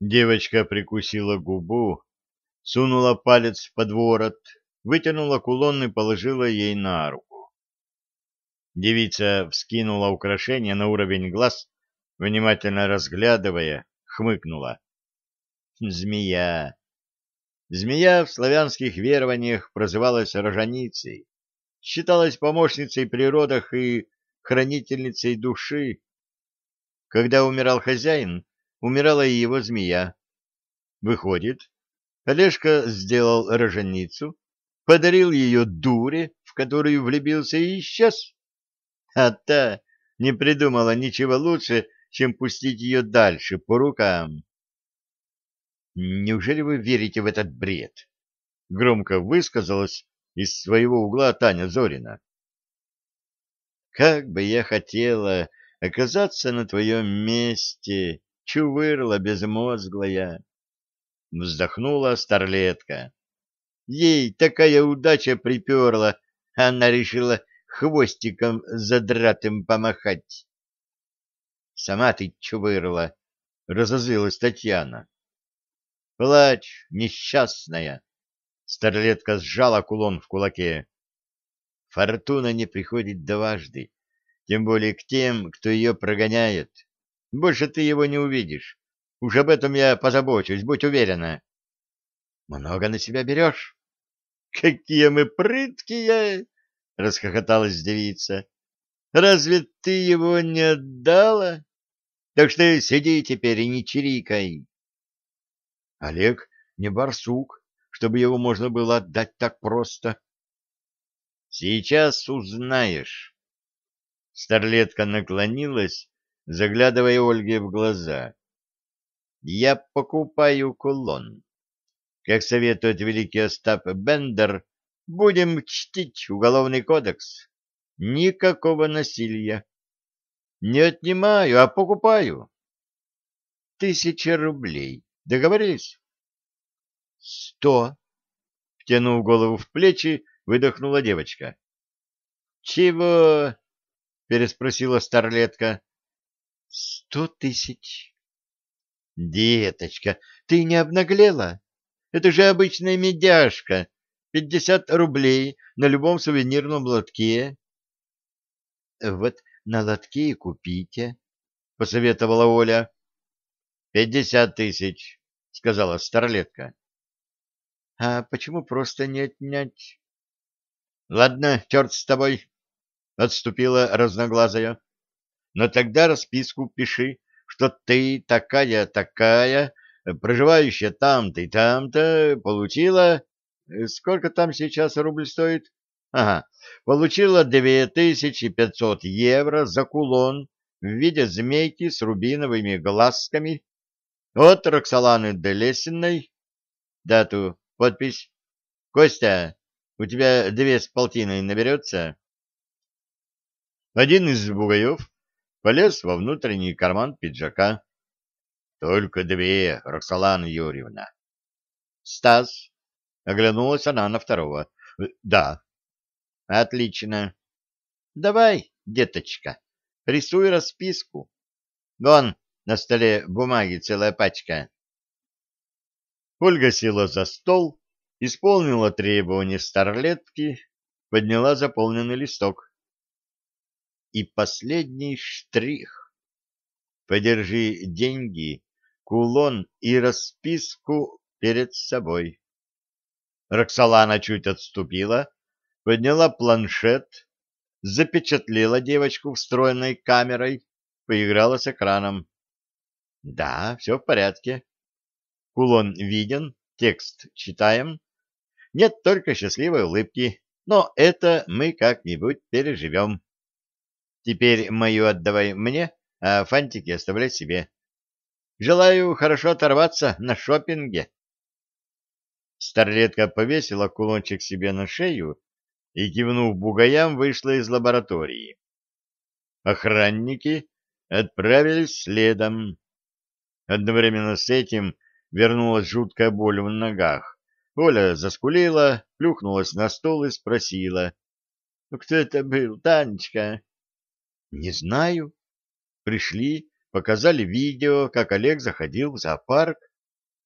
Девочка прикусила губу, сунула палец под ворот, вытянула кулон и положила ей на руку. Девица вскинула украшение на уровень глаз, внимательно разглядывая, хмыкнула. Змея. Змея в славянских верованиях прозывалась рожаницей, считалась помощницей при и хранительницей души. Когда умирал хозяин, умирала и его змея. Выходит, Олежка сделал роженицу, подарил ее дуре, в которую влюбился и исчез. А та не придумала ничего лучше, чем пустить ее дальше по рукам. «Неужели вы верите в этот бред?» — громко высказалась из своего угла Таня Зорина. «Как бы я хотела оказаться на твоем месте, чувырла безмозглая!» — вздохнула старлетка. Ей такая удача приперла, она решила хвостиком задратым помахать. — Сама ты чувырла, — разозлилась Татьяна. — Плачь, несчастная! — старлетка сжала кулон в кулаке. — Фортуна не приходит дважды, тем более к тем, кто ее прогоняет. Больше ты его не увидишь. Уж об этом я позабочусь, будь уверена. — Много на себя берешь? Какие мы прыткие! — расхохоталась девица. — Разве ты его не отдала? Так что сиди теперь и не чирикай. Олег не барсук, чтобы его можно было отдать так просто. — Сейчас узнаешь. Старлетка наклонилась, заглядывая Ольге в глаза. — Я покупаю кулон как советует великий Остап Бендер, будем чтить уголовный кодекс. Никакого насилия. Не отнимаю, а покупаю. Тысяча рублей. Договорились? Сто. Втянув голову в плечи, выдохнула девочка. Чего? Переспросила старлетка. Сто тысяч. Деточка, ты не обнаглела? Это же обычная медяшка. Пятьдесят рублей на любом сувенирном лотке. — Вот на лотке и купите, — посоветовала Оля. — Пятьдесят тысяч, — сказала старлетка. — А почему просто не отнять? — Ладно, черт с тобой, — отступила разноглазая. — Но тогда расписку пиши, что ты такая-такая проживающая там-то и там-то, получила... Э, сколько там сейчас рубль стоит? Ага, получила 2500 евро за кулон в виде змейки с рубиновыми глазками от Роксоланы Делесиной. Дату, подпись. Костя, у тебя две с полтиной наберется? Один из бугаев полез во внутренний карман пиджака. Только две, Роксолана Юрьевна. Стас. Оглянулась она на второго. Да. Отлично. Давай, деточка, рисуй расписку. Вон, на столе бумаги целая пачка. Ольга села за стол, исполнила требования старлетки, подняла заполненный листок. И последний штрих. Подержи деньги кулон и расписку перед собой. Роксолана чуть отступила, подняла планшет, запечатлела девочку встроенной камерой, поиграла с экраном. Да, все в порядке. Кулон виден, текст читаем. Нет только счастливой улыбки, но это мы как-нибудь переживем. Теперь мою отдавай мне, а фантики оставляй себе. Желаю хорошо оторваться на шопинге. Старлетка повесила кулончик себе на шею и, кивнув бугаям, вышла из лаборатории. Охранники отправились следом. Одновременно с этим вернулась жуткая боль в ногах. Оля заскулила, плюхнулась на стол и спросила. «Ну, — Кто это был, Танечка? — Не знаю. Пришли, Показали видео, как Олег заходил в зоопарк.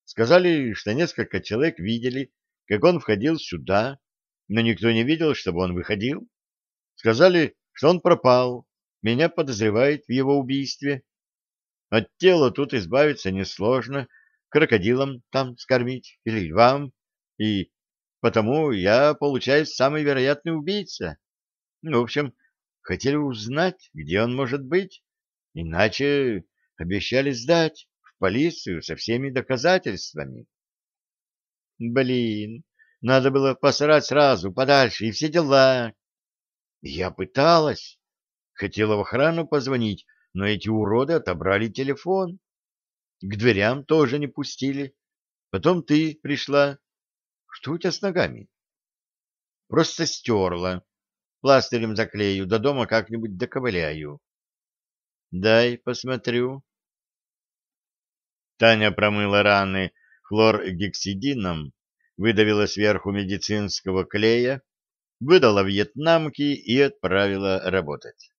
Сказали, что несколько человек видели, как он входил сюда, но никто не видел, чтобы он выходил. Сказали, что он пропал, меня подозревают в его убийстве. От тела тут избавиться несложно, крокодилам там скормить или львам, и потому я, получаюсь, самый вероятный убийца. Ну, в общем, хотели узнать, где он может быть, иначе обещали сдать в полицию со всеми доказательствами. Блин, надо было посрать сразу, подальше, и все дела. Я пыталась, хотела в охрану позвонить, но эти уроды отобрали телефон. К дверям тоже не пустили. Потом ты пришла. Что у тебя с ногами? Просто стерла. Пластырем заклею, до дома как-нибудь доковыляю. Дай посмотрю. Таня промыла раны хлоргексидином, выдавила сверху медицинского клея, выдала вьетнамки и отправила работать.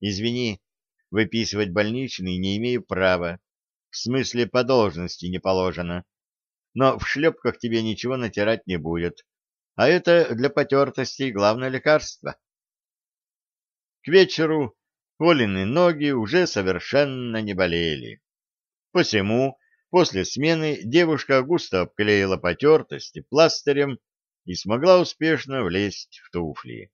Извини, выписывать больничный не имею права. В смысле по должности не положено. Но в шлепках тебе ничего натирать не будет. А это для потертостей главное лекарство. К вечеру Олины ноги уже совершенно не болели. Посему после смены девушка густо обклеила потертости пластырем и смогла успешно влезть в туфли.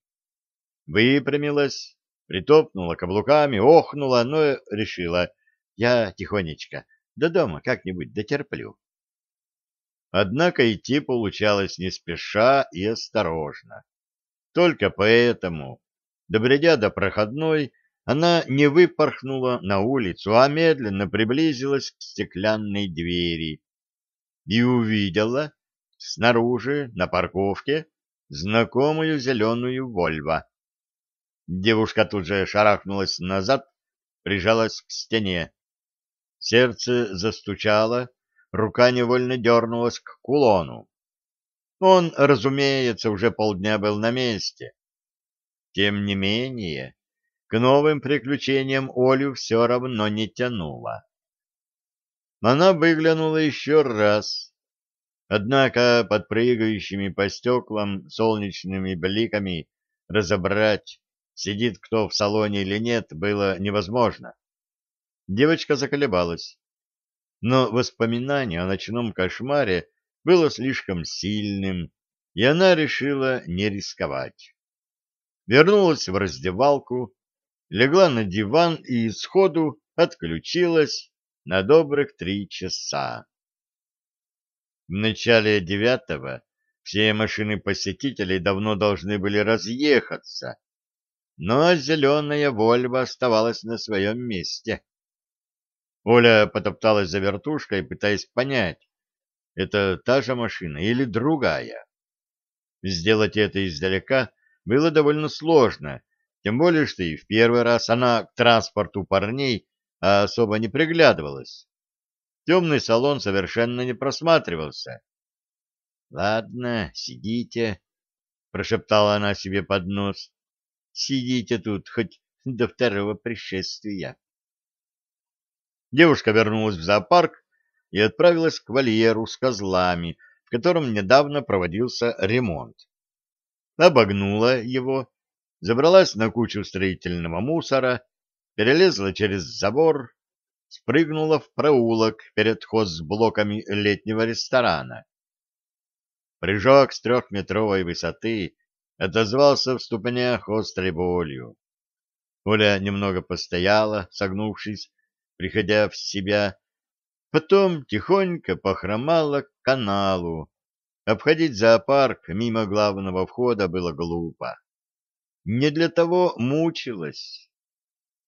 Выпрямилась, притопнула каблуками, охнула, но решила, я тихонечко, до дома как-нибудь дотерплю. Однако идти получалось не спеша и осторожно. Только поэтому, добредя до проходной, она не выпорхнула на улицу, а медленно приблизилась к стеклянной двери и увидела снаружи, на парковке, знакомую зеленую «Вольво». Девушка тут же шарахнулась назад, прижалась к стене. Сердце застучало, рука невольно дернулась к кулону. Он, разумеется, уже полдня был на месте. Тем не менее, к новым приключениям Олю все равно не тянуло. Она выглянула еще раз. Однако под прыгающими по стеклам солнечными бликами разобрать, сидит кто в салоне или нет, было невозможно. Девочка заколебалась. Но воспоминание о ночном кошмаре было слишком сильным, и она решила не рисковать. Вернулась в раздевалку, легла на диван и сходу отключилась на добрых три часа. В начале девятого все машины посетителей давно должны были разъехаться, но зеленая Вольва оставалась на своем месте. Оля потопталась за вертушкой, пытаясь понять, это та же машина или другая. Сделать это издалека было довольно сложно, тем более, что и в первый раз она к транспорту парней особо не приглядывалась. Темный салон совершенно не просматривался. — Ладно, сидите, — прошептала она себе под нос. — Сидите тут хоть до второго пришествия. Девушка вернулась в зоопарк и отправилась к вольеру с козлами, в котором недавно проводился ремонт. Обогнула его забралась на кучу строительного мусора, перелезла через забор, спрыгнула в проулок перед хозблоками летнего ресторана. Прыжок с трехметровой высоты отозвался в ступнях острой болью. Оля немного постояла, согнувшись, приходя в себя, потом тихонько похромала к каналу. Обходить зоопарк мимо главного входа было глупо. Не для того мучилась.